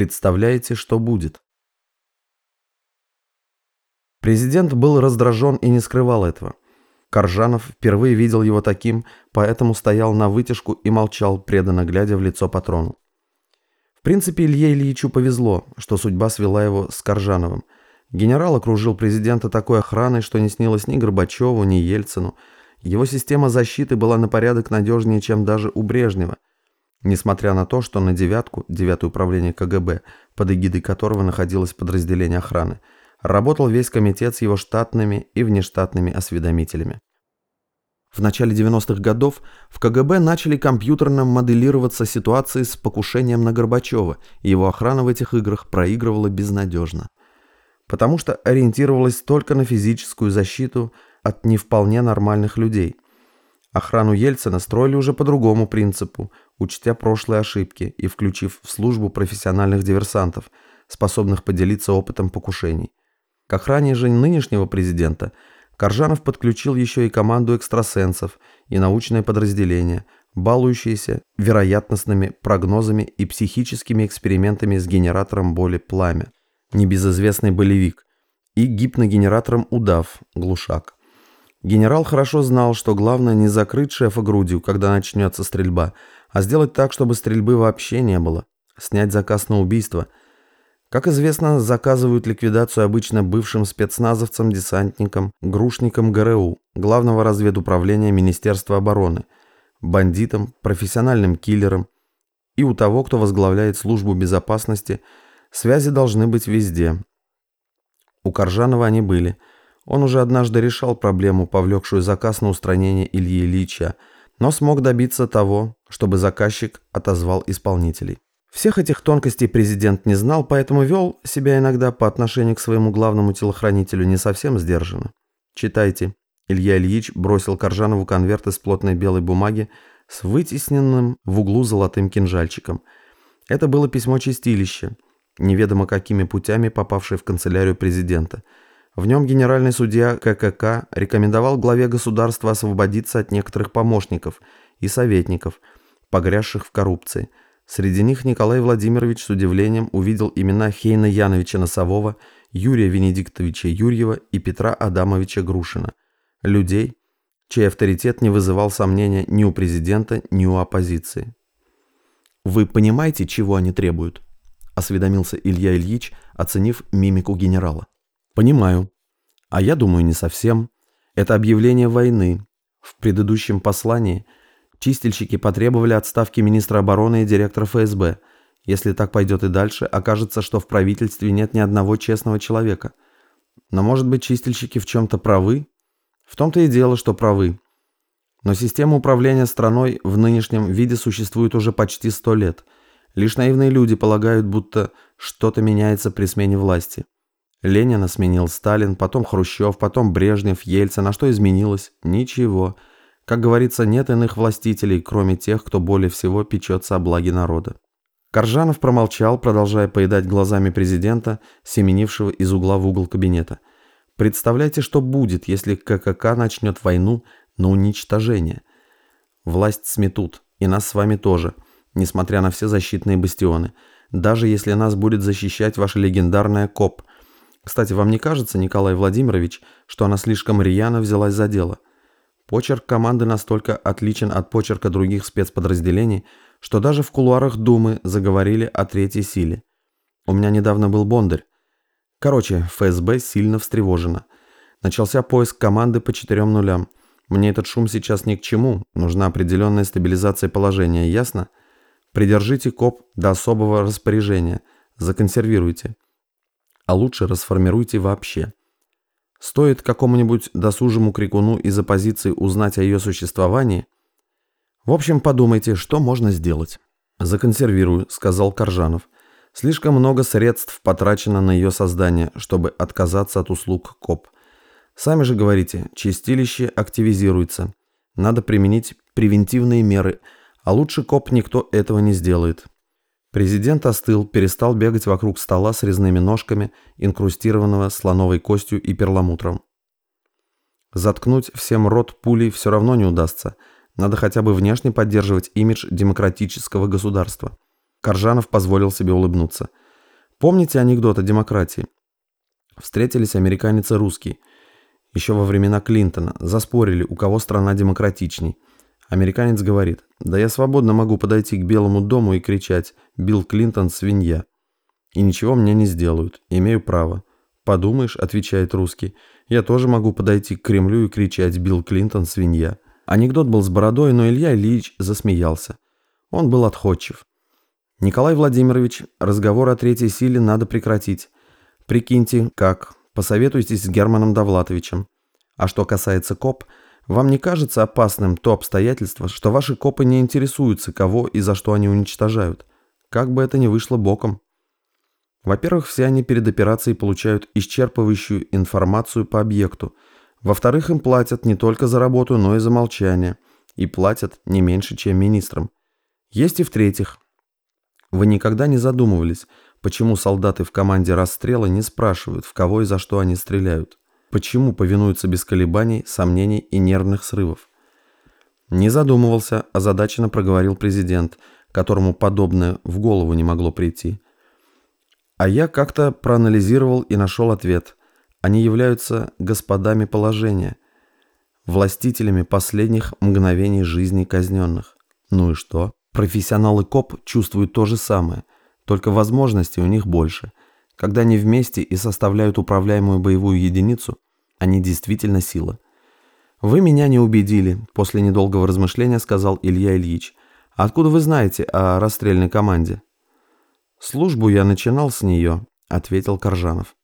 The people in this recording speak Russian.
Представляете, что будет? Президент был раздражен и не скрывал этого. Коржанов впервые видел его таким, поэтому стоял на вытяжку и молчал, преданно глядя в лицо патрону. В принципе, Илье Ильичу повезло, что судьба свела его с Коржановым. Генерал окружил президента такой охраной, что не снилось ни Горбачеву, ни Ельцину. Его система защиты была на порядок надежнее, чем даже у Брежнева. Несмотря на то, что на «девятку», девятое управление КГБ, под эгидой которого находилось подразделение охраны, работал весь комитет с его штатными и внештатными осведомителями. В начале 90-х годов в КГБ начали компьютерно моделироваться ситуации с покушением на Горбачева, и его охрана в этих играх проигрывала безнадежно. Потому что ориентировалась только на физическую защиту от не вполне нормальных людей. Охрану Ельцина строили уже по другому принципу, учтя прошлые ошибки и включив в службу профессиональных диверсантов, способных поделиться опытом покушений. К охране же нынешнего президента – Коржанов подключил еще и команду экстрасенсов и научное подразделение, балующееся вероятностными прогнозами и психическими экспериментами с генератором боли «Пламя», небезызвестный болевик, и гипногенератором «Удав», глушак. Генерал хорошо знал, что главное не закрыть шефа грудью, когда начнется стрельба, а сделать так, чтобы стрельбы вообще не было. Снять заказ на убийство – как известно, заказывают ликвидацию обычно бывшим спецназовцам, десантникам, грушникам ГРУ, Главного разведуправления Министерства обороны, бандитам, профессиональным киллерам и у того, кто возглавляет службу безопасности, связи должны быть везде. У Коржанова они были. Он уже однажды решал проблему, повлекшую заказ на устранение Ильи Ильича, но смог добиться того, чтобы заказчик отозвал исполнителей. Всех этих тонкостей президент не знал, поэтому вел себя иногда по отношению к своему главному телохранителю не совсем сдержанно. Читайте. Илья Ильич бросил Коржанову конверт из плотной белой бумаги с вытесненным в углу золотым кинжальчиком. Это было письмо чистилища, неведомо какими путями попавшее в канцелярию президента. В нем генеральный судья ККК рекомендовал главе государства освободиться от некоторых помощников и советников, погрязших в коррупции – Среди них Николай Владимирович с удивлением увидел имена Хейна Яновича Носового, Юрия Венедиктовича Юрьева и Петра Адамовича Грушина. Людей, чей авторитет не вызывал сомнения ни у президента, ни у оппозиции. «Вы понимаете, чего они требуют?» – осведомился Илья Ильич, оценив мимику генерала. «Понимаю. А я думаю, не совсем. Это объявление войны. В предыдущем послании – Чистильщики потребовали отставки министра обороны и директора ФСБ. Если так пойдет и дальше, окажется, что в правительстве нет ни одного честного человека. Но может быть чистильщики в чем-то правы? В том-то и дело, что правы. Но система управления страной в нынешнем виде существует уже почти сто лет. Лишь наивные люди полагают, будто что-то меняется при смене власти. Ленина сменил Сталин, потом Хрущев, потом Брежнев, Ельцин. А что изменилось? Ничего. Как говорится, нет иных властителей, кроме тех, кто более всего печется о благе народа. Коржанов промолчал, продолжая поедать глазами президента, семенившего из угла в угол кабинета. Представляете, что будет, если ККК начнет войну на уничтожение? Власть сметут, и нас с вами тоже, несмотря на все защитные бастионы. Даже если нас будет защищать ваша легендарная КОП. Кстати, вам не кажется, Николай Владимирович, что она слишком рьяно взялась за дело? Почерк команды настолько отличен от почерка других спецподразделений, что даже в кулуарах Думы заговорили о третьей силе. У меня недавно был Бондарь. Короче, ФСБ сильно встревожена. Начался поиск команды по четырем нулям. Мне этот шум сейчас ни к чему, нужна определенная стабилизация положения, ясно? Придержите КОП до особого распоряжения, законсервируйте. А лучше расформируйте вообще. Стоит какому-нибудь досужему крикуну из оппозиции узнать о ее существовании? В общем, подумайте, что можно сделать. «Законсервирую», — сказал Коржанов. «Слишком много средств потрачено на ее создание, чтобы отказаться от услуг КОП. Сами же говорите, чистилище активизируется. Надо применить превентивные меры, а лучше КОП никто этого не сделает. Президент остыл, перестал бегать вокруг стола с резными ножками, инкрустированного слоновой костью и перламутром. Заткнуть всем рот пулей все равно не удастся. Надо хотя бы внешне поддерживать имидж демократического государства. Коржанов позволил себе улыбнуться. Помните анекдот о демократии? Встретились американец и русский. Еще во времена Клинтона. Заспорили, у кого страна демократичней. Американец говорит, да я свободно могу подойти к Белому дому и кричать «Билл Клинтон – свинья». И ничего мне не сделают, имею право. «Подумаешь», – отвечает русский, – «я тоже могу подойти к Кремлю и кричать «Билл Клинтон – свинья». Анекдот был с бородой, но Илья Ильич засмеялся. Он был отходчив. «Николай Владимирович, разговор о третьей силе надо прекратить. Прикиньте, как. Посоветуйтесь с Германом Довлатовичем. А что касается КОП, вам не кажется опасным то обстоятельство, что ваши копы не интересуются, кого и за что они уничтожают? Как бы это ни вышло боком. Во-первых, все они перед операцией получают исчерпывающую информацию по объекту. Во-вторых, им платят не только за работу, но и за молчание. И платят не меньше, чем министрам. Есть и в-третьих. Вы никогда не задумывались, почему солдаты в команде расстрела не спрашивают, в кого и за что они стреляют? Почему повинуются без колебаний, сомнений и нервных срывов? Не задумывался, озадаченно проговорил президент, которому подобное в голову не могло прийти. А я как-то проанализировал и нашел ответ. Они являются господами положения, властителями последних мгновений жизни казненных. Ну и что? Профессионалы КОП чувствуют то же самое, только возможностей у них больше. Когда они вместе и составляют управляемую боевую единицу, они действительно сила. «Вы меня не убедили», – после недолгого размышления сказал Илья Ильич. «А откуда вы знаете о расстрельной команде?» «Службу я начинал с нее», – ответил Коржанов.